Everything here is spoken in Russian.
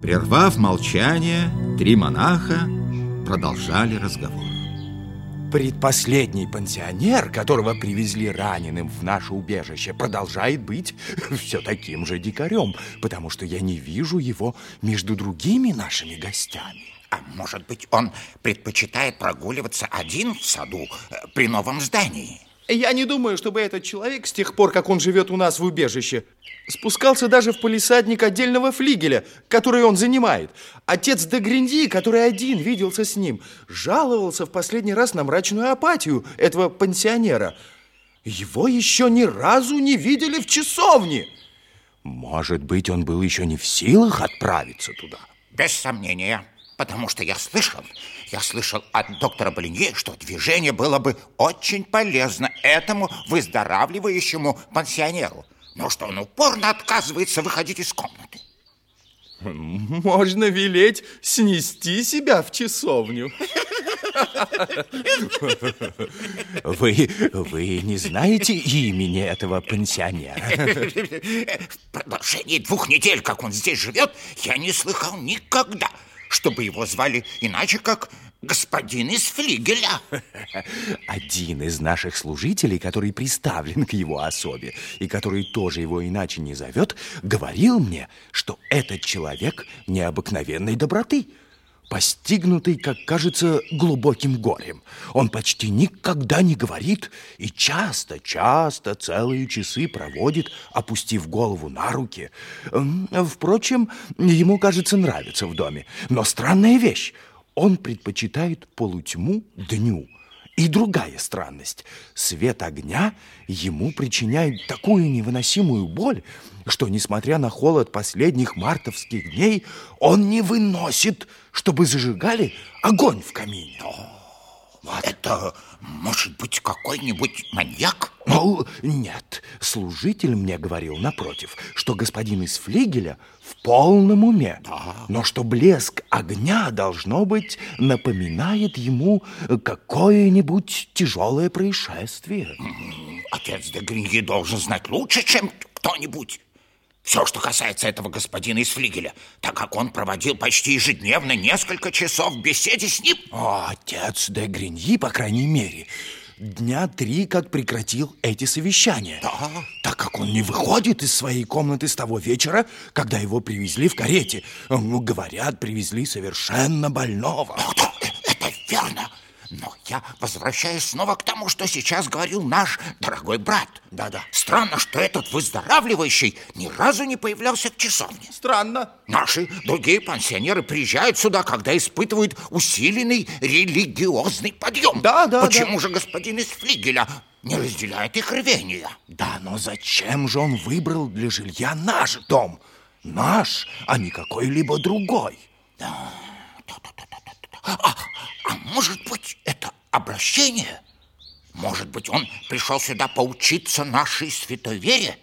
Прервав молчание, три монаха продолжали разговор. Предпоследний пансионер, которого привезли раненым в наше убежище, продолжает быть все таким же дикарем, потому что я не вижу его между другими нашими гостями. А может быть, он предпочитает прогуливаться один в саду э, при новом здании? Я не думаю, чтобы этот человек, с тех пор, как он живет у нас в убежище, спускался даже в полисадник отдельного флигеля, который он занимает. Отец де Гринди, который один виделся с ним, жаловался в последний раз на мрачную апатию этого пансионера. Его еще ни разу не видели в часовне. Может быть, он был еще не в силах отправиться туда? Без сомнения. Потому что я слышал, я слышал от доктора Болинье, что движение было бы очень полезно этому выздоравливающему пансионеру. Но что он упорно отказывается выходить из комнаты. Можно велеть снести себя в часовню. Вы, вы не знаете имени этого пансионера? В продолжении двух недель, как он здесь живет, я не слыхал никогда, чтобы его звали иначе, как господин из флигеля. Один из наших служителей, который приставлен к его особе и который тоже его иначе не зовет, говорил мне, что этот человек необыкновенной доброты – постигнутый, как кажется, глубоким горем. Он почти никогда не говорит и часто-часто целые часы проводит, опустив голову на руки. Впрочем, ему, кажется, нравится в доме. Но странная вещь, он предпочитает полутьму дню – и другая странность. Свет огня ему причиняет такую невыносимую боль, что, несмотря на холод последних мартовских дней, он не выносит, чтобы зажигали огонь в камине. Вот. Это может быть какой-нибудь маньяк? Ну, нет. Служитель мне говорил, напротив, что господин из флигеля в полном уме. Да. Но что блеск огня, должно быть, напоминает ему какое-нибудь тяжелое происшествие. Отец де Гриньи должен знать лучше, чем кто-нибудь. Все, что касается этого господина из флигеля, так как он проводил почти ежедневно несколько часов в беседе с ним. О, отец де Гриньи, по крайней мере, дня три как прекратил эти совещания. Да. Так как он не выходит из своей комнаты с того вечера, когда его привезли в карете. Говорят, привезли совершенно больного. Да, да, я возвращаюсь снова к тому, что сейчас говорил наш дорогой брат. Да-да. Странно, что этот выздоравливающий ни разу не появлялся в часовне. Странно. Наши другие пансионеры приезжают сюда, когда испытывают усиленный религиозный подъем. Да, да, Почему да. же господин из флигеля не разделяет их рвения? Да, но зачем же он выбрал для жилья наш дом? Наш, а не какой-либо другой. Да, да, да, да, да. А, а может быть, это обращение? Может быть, он пришел сюда поучиться нашей святой вере?